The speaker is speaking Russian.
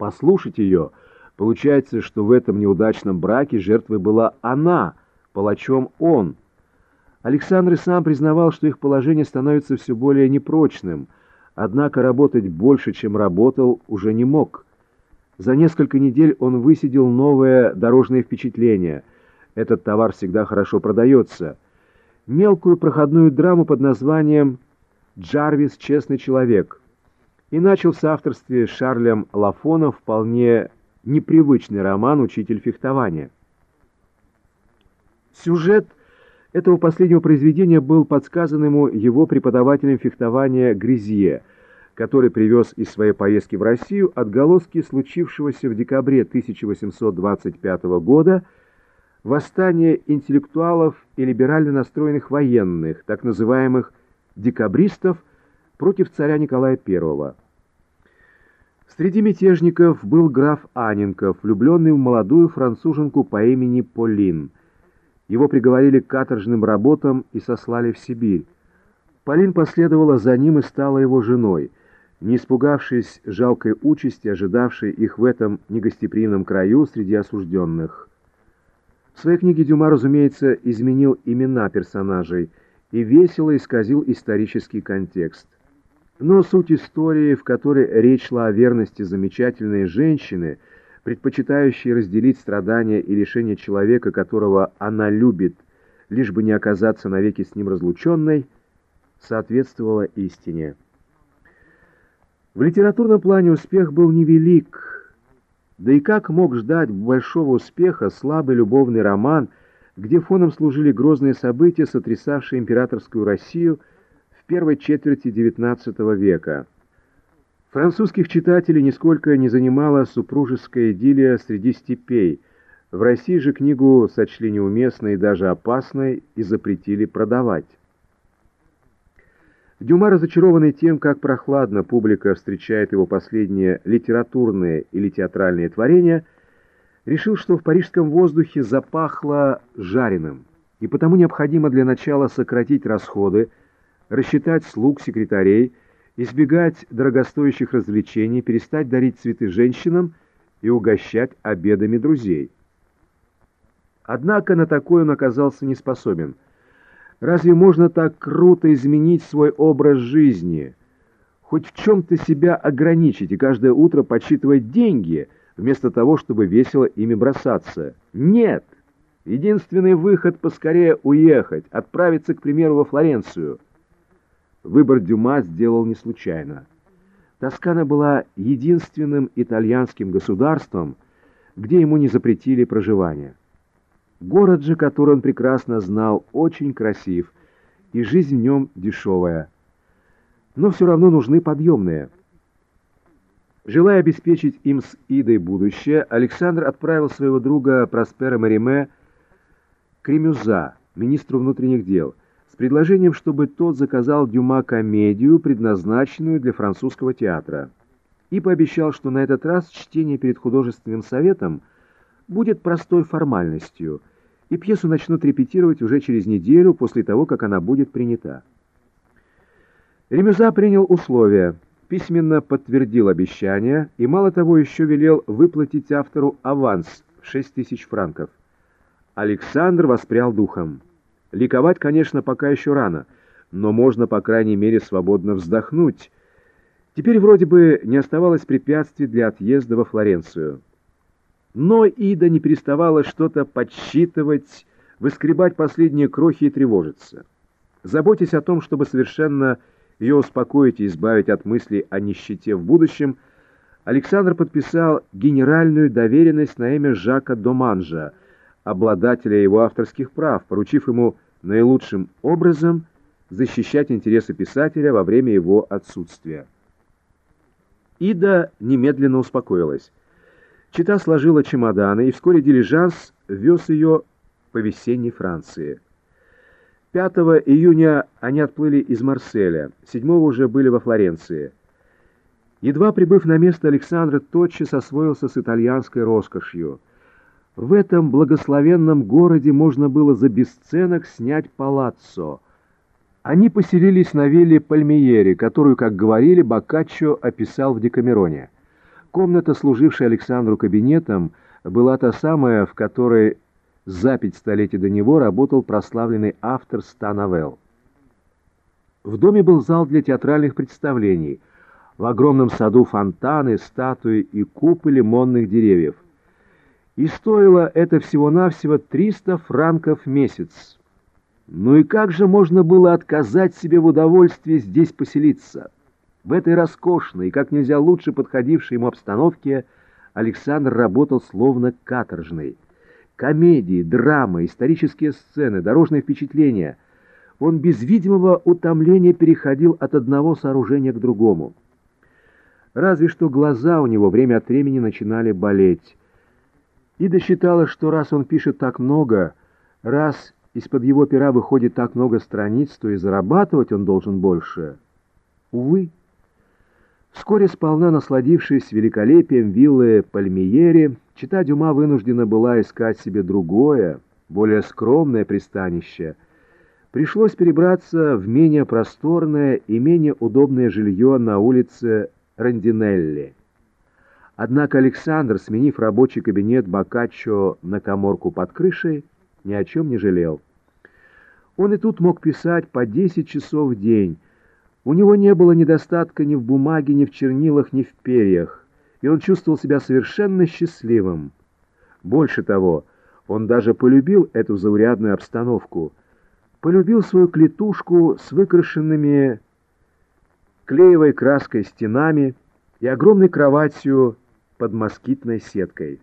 послушать ее, получается, что в этом неудачном браке жертвой была она, палачом он. Александр и сам признавал, что их положение становится все более непрочным, однако работать больше, чем работал, уже не мог. За несколько недель он высидел новое дорожное впечатление. Этот товар всегда хорошо продается. Мелкую проходную драму под названием «Джарвис. Честный человек» и начал с Шарлем Лафоном вполне непривычный роман «Учитель фехтования». Сюжет этого последнего произведения был подсказан ему его преподавателем фехтования Гризье, который привез из своей поездки в Россию отголоски случившегося в декабре 1825 года восстания интеллектуалов и либерально настроенных военных, так называемых декабристов, против царя Николая I. Среди мятежников был граф Аненков, влюбленный в молодую француженку по имени Полин. Его приговорили к каторжным работам и сослали в Сибирь. Полин последовала за ним и стала его женой. Не испугавшись жалкой участи, ожидавшей их в этом негостеприимном краю среди осужденных. В своей книге Дюма, разумеется, изменил имена персонажей и весело исказил исторический контекст. Но суть истории, в которой речь шла о верности замечательной женщины, предпочитающей разделить страдания и лишения человека, которого она любит, лишь бы не оказаться навеки с ним разлученной, соответствовала истине. В литературном плане успех был невелик, да и как мог ждать большого успеха слабый любовный роман, где фоном служили грозные события, сотрясавшие императорскую Россию – первой четверти XIX века. Французских читателей нисколько не занимала супружеская идиллия среди степей. В России же книгу сочли неуместной и даже опасной и запретили продавать. Дюма, разочарованный тем, как прохладно публика встречает его последние литературные или театральные творения, решил, что в парижском воздухе запахло жареным, и потому необходимо для начала сократить расходы, рассчитать слуг, секретарей, избегать дорогостоящих развлечений, перестать дарить цветы женщинам и угощать обедами друзей. Однако на такое он оказался не способен. Разве можно так круто изменить свой образ жизни? Хоть в чем-то себя ограничить и каждое утро подсчитывать деньги, вместо того, чтобы весело ими бросаться? Нет! Единственный выход — поскорее уехать, отправиться, к примеру, во Флоренцию — Выбор Дюма сделал не случайно. Тоскана была единственным итальянским государством, где ему не запретили проживание. Город же, который он прекрасно знал, очень красив, и жизнь в нем дешевая. Но все равно нужны подъемные. Желая обеспечить им с Идой будущее, Александр отправил своего друга Проспера Мариме к Ремюза, министру внутренних дел, предложением, чтобы тот заказал Дюма комедию, предназначенную для французского театра, и пообещал, что на этот раз чтение перед художественным советом будет простой формальностью, и пьесу начнут репетировать уже через неделю после того, как она будет принята. Ремюза принял условия, письменно подтвердил обещание и, мало того, еще велел выплатить автору аванс в 6 тысяч франков. Александр воспрял духом. Ликовать, конечно, пока еще рано, но можно, по крайней мере, свободно вздохнуть. Теперь вроде бы не оставалось препятствий для отъезда во Флоренцию. Но Ида не переставала что-то подсчитывать, выскребать последние крохи и тревожиться. Заботясь о том, чтобы совершенно ее успокоить и избавить от мыслей о нищете в будущем, Александр подписал генеральную доверенность на имя Жака Доманжа, обладателя его авторских прав, поручив ему наилучшим образом защищать интересы писателя во время его отсутствия. Ида немедленно успокоилась. Чита сложила чемоданы, и вскоре дилижанс вез ее по весенней Франции. 5 июня они отплыли из Марселя, 7 уже были во Флоренции. Едва прибыв на место, Александр тотчас освоился с итальянской роскошью – в этом благословенном городе можно было за бесценок снять палаццо. Они поселились на вилле Пальмиери, которую, как говорили, Боккаччо описал в Декамероне. Комната, служившая Александру кабинетом, была та самая, в которой за пять столетий до него работал прославленный автор ста новелл. В доме был зал для театральных представлений. В огромном саду фонтаны, статуи и купы лимонных деревьев. И стоило это всего-навсего 300 франков в месяц. Ну и как же можно было отказать себе в удовольствии здесь поселиться? В этой роскошной как нельзя лучше подходившей ему обстановке Александр работал словно каторжный. Комедии, драмы, исторические сцены, дорожные впечатления. Он без видимого утомления переходил от одного сооружения к другому. Разве что глаза у него время от времени начинали болеть. Ида считала, что раз он пишет так много, раз из-под его пера выходит так много страниц, то и зарабатывать он должен больше. Увы. Вскоре сполна насладившись великолепием виллы Пальмиери, чита Дюма вынуждена была искать себе другое, более скромное пристанище. Пришлось перебраться в менее просторное и менее удобное жилье на улице Рандинелли. Однако Александр, сменив рабочий кабинет Боккаччо на коморку под крышей, ни о чем не жалел. Он и тут мог писать по 10 часов в день. У него не было недостатка ни в бумаге, ни в чернилах, ни в перьях, и он чувствовал себя совершенно счастливым. Больше того, он даже полюбил эту заурядную обстановку, полюбил свою клетушку с выкрашенными клеевой краской стенами и огромной кроватью под москитной сеткой.